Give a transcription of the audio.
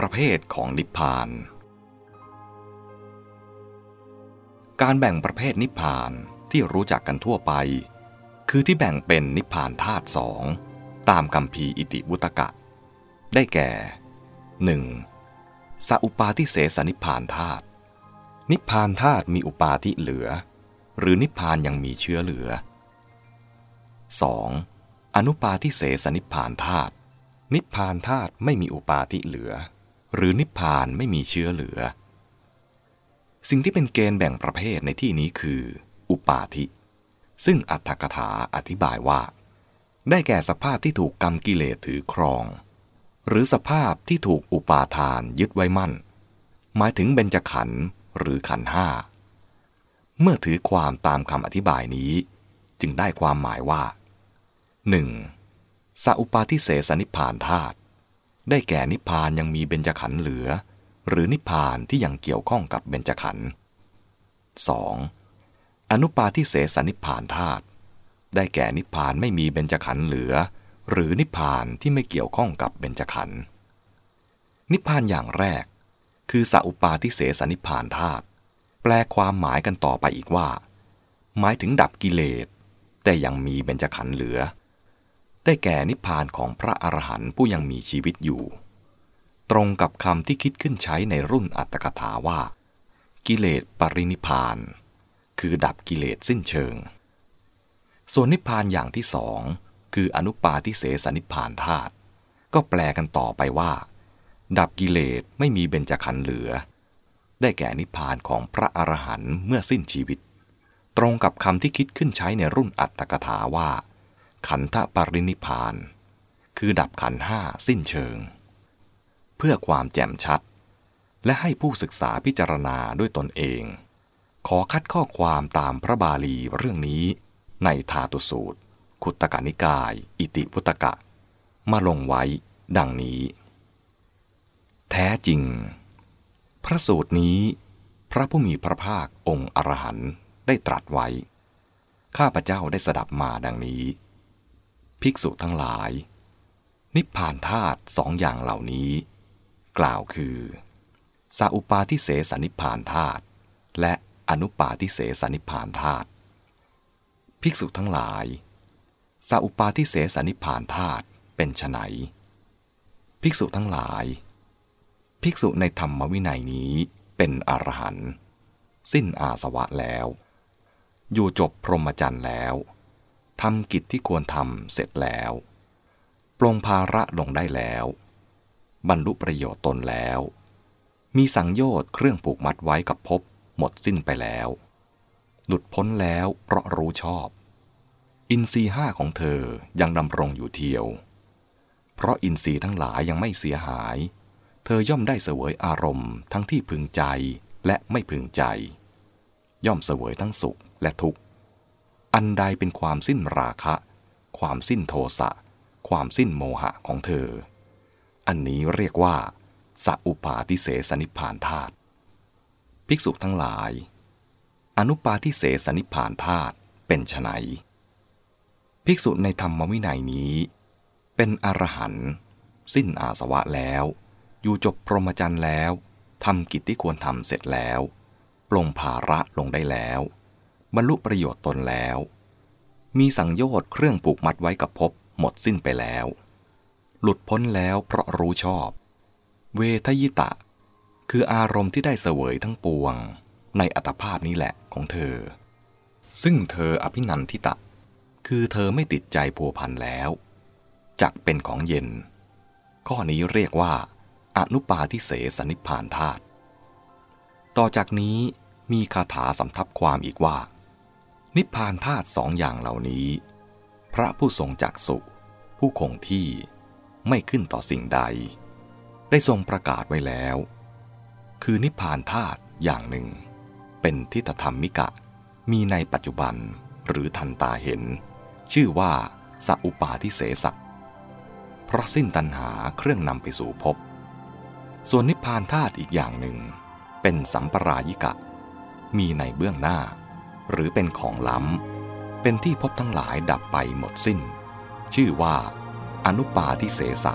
ประเภทของนิพพาน การแบ่งประเภทนิพพานที่รู้จักกันทั่วไป คือที่แบ่งเป็นนิพพานธาตุสองตามคำพีอิติวุตกะ ได้แก่ 1. สัอุปาทิเสสนิพพานธาตุนิพพานธาตุมีอุปาทิเหลือ หรือนิพพานยังมีเชื้อเหลือ 2. อนุปาทิเสสนิพพานธาตุนิพพานธาตุไม่มีอุปาทิเหลือ หรือนิพพานไม่มีเชื้อเหลือ สิ่งที่เป็นเกณฑ์แบ่งประเภทในที่นี้คือ อุปาทิซึ่งอัตถกถาอธิบายว่า ได้แก่สภาพที่ถูกกรรมกิเลสถือครอง หรือสภาพที่ถูกอุปาทานยึดไว้มั่น หมายถึงเบญจขันธ์หรือขันธ์ห้าเมื่อถือความตามคำอธิบายนี้ จึงได้ความหมายว่า 1. สัอุปาทิเสสนิพพานธาตุ ได้แก่นิพพานยังมีเบญจขันธ์เหลือ หรือนิพพานที่ยังเกี่ยวข้องกับเบญจขันธ์ 2. อนุปาทิเสสนิพพานธาตุได้แก่นิพพานไม่มีเบญจขันธ์เหลือ หรือนิพพานที่ไม่เกี่ยวข้องกับเบญจขันธ์นิพพานอย่างแรก คือสัอุปาทิเสสนิพพานธาตุแปลความหมายกันต่อไปอีกว่า หมายถึงดับกิเลสแต่ยังมีเบญจขันธ์เหลือ ได้แก่นิพพานของพระอรหันต์ผู้ยังมีชีวิตอยู่ ตรงกับคำที่คิดขึ้นใช้ในรุ่นอัตถกถาว่า กิเลสปรินิพาน คือดับกิเลสสิ้นเชิง ส่วนนิพพานอย่างที่สองคืออนุปาทิเสสนิพพานธาตุก็แปลกันต่อไปว่า ดับกิเลสไม่มีเบญจขันธ์เหลือ ได้แก่นิพพานของพระอรหันต์เมื่อสิ้นชีวิต ตรงกับคำที่คิดขึ้นใช้ในรุ่นอัตถกถาว่า ขันธปรินิพาน คือดับขันห้าสิ้นเชิง เพื่อความแจ่มชัด และให้ผู้ศึกษาพิจารณาด้วยตนเอง ขอคัดข้อความตามพระบาลีเรื่องนี้ในธาตุสูตร ขุตกานิกาย อิติพุตกะ มาลงไว้ดังนี้ แท้จริง พระสูตรนี้ พระผู้มีพระภาคองค์อรหันต์ได้ตรัสไว้ ข้าพเจ้าได้สดับมาดังนี้ ภิกษุทั้งหลาย นิพพานธาตุสองอย่างเหล่านี้ กล่าวคือสาอุปาทิเสสนิพพานธาตุและอนุปาทิเสสนิพพานธาตุภิกษุทั้งหลายสาอุปาทิเสสนิพพานธาตุเป็นไฉนภิกษุทั้งหลาย ภิกษุในธรรมวินัยนี้เป็นอรหันต์สิ้นอาสวะแล้ว อยู่จบพรหมจรรย์แล้ว ทำกิจที่ควรทำเสร็จแล้ว ปลงภาระลงได้แล้ว บรรลุประโยชน์ตนแล้ว มีสังโยชน์เครื่องผูกมัดไว้กับภพหมดสิ้นไปแล้ว หลุดพ้นแล้วเพราะรู้ชอบ อินทรีห้าของเธอยังดำรงอยู่เทียว เพราะอินทรีย์ทั้งหลายยังไม่เสียหาย เธอย่อมได้เสวยอารมณ์ทั้งที่พึงใจและไม่พึงใจ ย่อมเสวยทั้งสุขและทุกข์ อันใดเป็นความสิ้นราคะ ความสิ้นโทสะ ความสิ้นโมหะของเธอ อันนี้เรียกว่าสัอุปาทิเสสนิพานธาตุ ภิกษุทั้งหลาย อนุปาทิเสสนิพพานธาตุเป็นไฉนภิกษุในธรรมวินัยนี้ เป็นอรหันต์สิ้นอาสวะแล้ว อยู่จบพรหมจรรย์แล้วทำกิจที่ควรทำเสร็จแล้ว ปลงภาระลงได้แล้ว บรรลุประโยชน์ตนแล้ว มีสังโยชน์เครื่องผูกมัดไว้กับภพหมดสิ้นไปแล้ว หลุดพ้นแล้วเพราะรู้ชอบ เวทยิตะ คืออารมณ์ที่ได้เสวยทั้งปวง ในอัตภาพนี้แหละของเธอ ซึ่งเธออภินันทิตะ คือเธอไม่ติดใจผัวพันแล้วจักเป็นของเย็น ข้อนี้เรียกว่า อนุปาทิเสสนิพพานธาตุต่อจากนี้มีคาถาสำทับความอีกว่า นิพพานธาตุสองอย่างเหล่านี้ พระผู้ทรงจักสุผู้คงที่ไม่ขึ้นต่อสิ่งใด ได้ทรงประกาศไว้แล้ว คือนิพพานธาตุอย่างหนึ่ง เป็นทิฏฐธรรมิกะ มีในปัจจุบันหรือทันตาเห็น ชื่อว่าสัอุปาทิเสสะเพราะสิ้นตัณหาเครื่องนำไปสู่ภพส่วนนิพพานธาตุอีกอย่างหนึ่ง เป็นสัมปรายิกะ มีในเบื้องหน้า หรือเป็นของล้ำ เป็นที่พบทั้งหลายดับไปหมดสิ้น ชื่อว่า อนุปาทิเสสะ